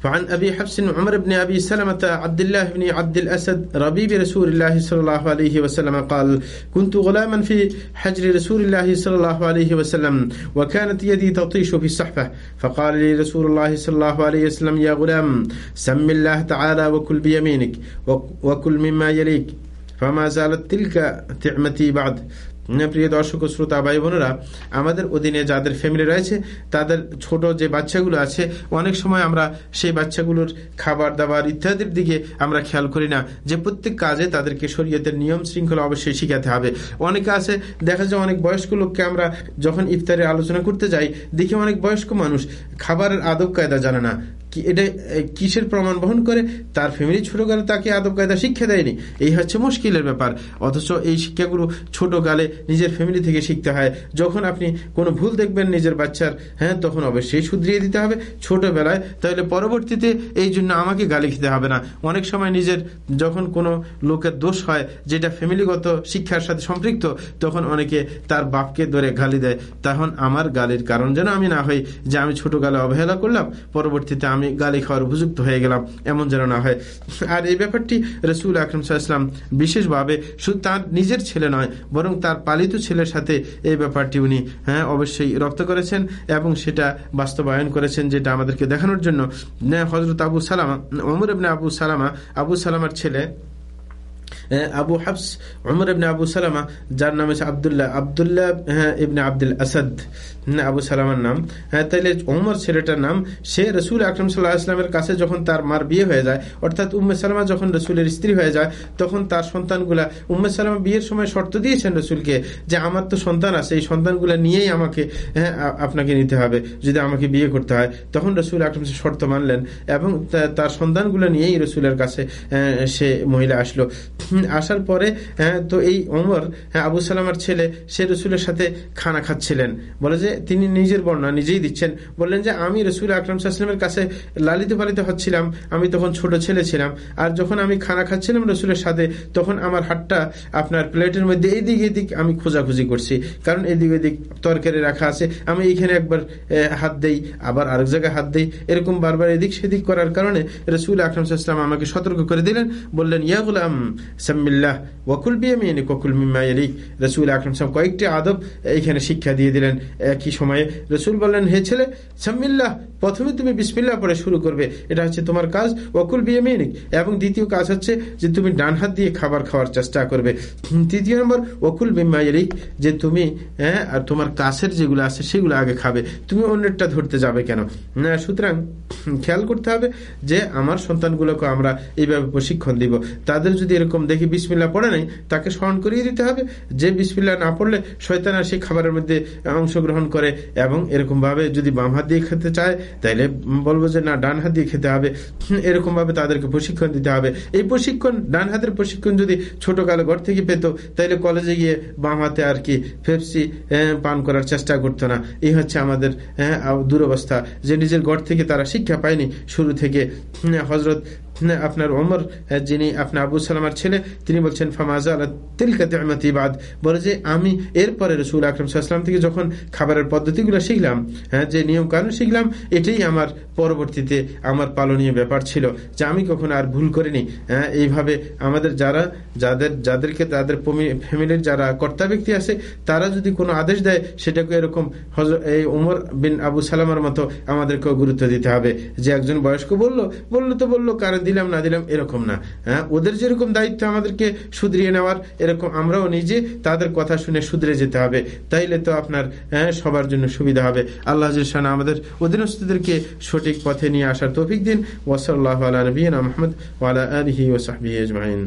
فعن أبي حفص عمر بن أبي سلمة عبد الله بن عبد الأسد ربيب رسول الله صلى الله عليه وسلم قال كنت غلاما في حجر رسول الله صلى الله عليه وسلم وكانت يدي تطيش في الصحفة. فقال لي رسول الله صلى الله عليه وسلم يا غلام سم الله تعالى وكل بيمينك وكل مما يليك. ফামা জালাত তিলকা তেমতি বাদ। প্রিয় দর্শক শ্রোতা ভাই বোনেরা আমাদের অধীনে যাদের ফ্যামিলি রয়েছে, তাদের ছোট যে বাচ্চাগুলো আছে, অনেক সময় আমরা সেই বাচ্চাগুলোর খাবার দাবার ইত্যাদির দিকে আমরা খেয়াল করি না। যে প্রত্যেক কাজে তাদেরকে শরীয়তের নিয়ম শৃঙ্খলা অবশ্যই শিখাতে হবে। অনেকে আছে, দেখা যায় অনেক বয়স্ক লোককে আমরা যখন ইফতারে আলোচনা করতে যাই, দেখি অনেক বয়স্ক মানুষ খাবারের আদব কায়দা জানে না। এটা কিসের প্রমাণ বহন করে? তার ফ্যামিলি ছোটকালে তাকে আদব কায়দা শিক্ষা দেয়নি। এই হচ্ছে মুশকিলের ব্যাপার। অথচ এই শিক্ষাগুলো ছোটকালে নিজের ফ্যামিলি থেকে শিখতে হয়। যখন আপনি কোনো ভুল দেখবেন নিজের বাচ্চার হ্যাঁ তখন অবশ্যই শুধরিয়ে দিতে হবে। ছোটবেলায় তাহলে পরবর্তীতে এই জন্য আমাকে গালি খেতে হবে না। অনেক সময় নিজের যখন কোনো লোকের দোষ হয়, যেটা ফ্যামিলিগত শিক্ষার সাথে সম্পৃক্ত, তখন অনেকে তার বাপকে ধরে গালি দেয়। তখন আমার গালির কারণ যেন আমি না হই, যে আমি ছোটকালে অবহেলা করলাম, পরবর্তীতে আমি গালি খাওয়ার উপযুক্ত হয়ে গেলাম, এমন যেন না হয়। আর এই ব্যাপারটি রসুল আকরম সাহা বিশেষভাবে শুধু তার নিজের ছেলে নয়, বরং তার পালিত ছেলের সাথে এই ব্যাপারটি উনি হ্যাঁ অবশ্যই রক্ত করেছেন এবং সেটা বাস্তবায়ন করেছেন যেটা আমাদেরকে দেখানোর জন্য। হজরত আবু সালামা আবনে আবু সালামা, আবু সালামার ছেলে আবু হাফস, উমর ইবনে আবু সালামা, যার নাম হচ্ছে আবদুল্লাহ আবদুল্লাহ হ্যাঁ ইবনে আব্দুল আসাদ আবু সালামার নাম। হ্যাঁ তাইলে ওমর ছেলেটার নাম, সে রসুল আকরম সাল্লাহ আসলামের কাছে যখন তার মার বিয়ে হয়ে যায়, অর্থাৎ উম্মে সালামা যখন রসুলের স্ত্রী হয়ে যায়, তখন তার সন্তানগুলা, উম্মে সালামা বিয়ের সময় শর্ত দিয়েছেন রসুলকে যে আমার তো সন্তান আছে, এই সন্তানগুলা নিয়েই আমাকে হ্যাঁ আপনাকে নিতে হবে, যদি আমাকে বিয়ে করতে হয়। তখন রসুল আকরম শর্ত মানলেন এবং তার সন্তানগুলো নিয়েই রসুলের কাছে সে মহিলা আসলো। আসার পরে হ্যাঁ, তো এই ওমর হ্যাঁ, আবু সালামার ছেলে সে রসুলের সাথে খানা খাচ্ছিলেন। বলে যে তিনি নিজের বর্ণনা নিজেই দিচ্ছেন। বললেন যে আমি রসুল আকরম সাহসালামের কাছে লালিত পালিত হচ্ছিলাম। আমি তখন ছোট ছেলে ছিলাম। আর যখন আমি খানা খাচ্ছিলাম রসুলের সাথে তখন আমার হাতটা আপনার প্লেটের মধ্যে এইদিক এদিক আমি খোঁজাখুঁজি করছি। কারণ এদিক এদিক তরকারি রাখা আছে। আমি এইখানে একবার হাত দেই আবার আরেক জায়গায় হাত দেই। এরকম বারবার এদিক সেদিক করার কারণে রসুল আকরম সাহসালাম আমাকে সতর্ক করে দিলেন। বললেন ইয়া গুলাম সাম্মিল্লাহ, ওয়াকুল বিয়ামিনী ককুল মিমাইলিক রসুল আকরম সাহেব কয়েকটি আদব এইখানে শিক্ষা দিয়ে দিলেন। একই সময়ে রসুল বললেন, হে ছেলে, সাম্মিল্লাহ, প্রথমে তুমি বিসমিল্লাহ পরে শুরু করবে। এটা হচ্ছে তোমার কাজ, ওয়াকুল বিয়ামিনিক। এবং দ্বিতীয় কাজ হচ্ছে যে তুমি ডান হাত দিয়ে খাবার খাওয়ার চেষ্টা করবে। তৃতীয় নম্বর ওকুল বিমাইলিক যে তুমি হ্যাঁ আর তোমার কাছের যেগুলো আছে সেগুলো আগে খাবে। তুমি অন্যেরটা ধরতে যাবে কেন? সুতরাং খেয়াল করতে হবে যে আমার সন্তানগুলোকে আমরা এইভাবে প্রশিক্ষণ দিব। তাদের যদি এরকম দেখি বিসমিল্লা পড়ে নাই, তাকে স্মরণ করিয়ে দিতে হবে। যে বিসমিল্লা না পড়লে শয়তান আর সেই খাবারের মধ্যে অংশগ্রহণ করে এবং এরকম ভাবে যদি বাম হাত দিয়ে খেতে চায় তাহলে বলব যে না, ডান হাত দিয়ে খেতে হবে। এরকম ভাবে তাদেরকে প্রশিক্ষণ দিতে হবে। এই প্রশিক্ষণ, ডান হাতের প্রশিক্ষণ যদি ছোট ছোটকালে ঘর থেকে পেত তাহলে কলেজে গিয়ে বাম হাতে আর কি ফেপসি পান করার চেষ্টা করতো না। এই হচ্ছে আমাদের দুরবস্থা। যে নিজের ঘর থেকে তারা শিক্ষা পায়নি, শুরু থেকে হজরত আপনার ওমর যিনি আপনার আবু সালামার ছেলে, তিনি বলছেন, ফামাজা বাদ। বলে যে, আমি এরপরে রসুল আকরম সাহসালাম থেকে যখন খাবারের পদ্ধতিগুলো শিখলাম হ্যাঁ যে নিয়ম কানুন শিখলাম, এটাই আমার পরবর্তীতে আমার পালনীয় ব্যাপার ছিল, যে আমি কখনো আর ভুল করিনি। হ্যাঁ এইভাবে আমাদের যারা, যাদের, যাদেরকে, তাদের ফ্যামিলির যারা কর্তা ব্যক্তি আছে, তারা যদি কোনো আদেশ দেয়, সেটাকে এরকম এই উমর বিন আবু সালামার মতো আমাদেরকেও গুরুত্ব দিতে হবে। যে একজন বয়স্ক বলল, বলল তো বলল কারণ দিলাম, না দিলাম, এরকম না। হ্যাঁ ওদের যেরকম দায়িত্ব আমাদেরকে শুধরিয়ে নেওয়ার, এরকম আমরাও নিজে তাদের কথা শুনে শুধরে যেতে হবে। তাইলে তো আপনার হ্যাঁ সবার জন্য সুবিধা হবে। আল্লাহ আমাদের অধীনস্থদেরকে সঠিক পথে নিয়ে আসার তৌফিক দিন। ওসল্লাহ আলা নবীন আহমদ ওয়ালা আলহি ওসাহবি আজমাইন।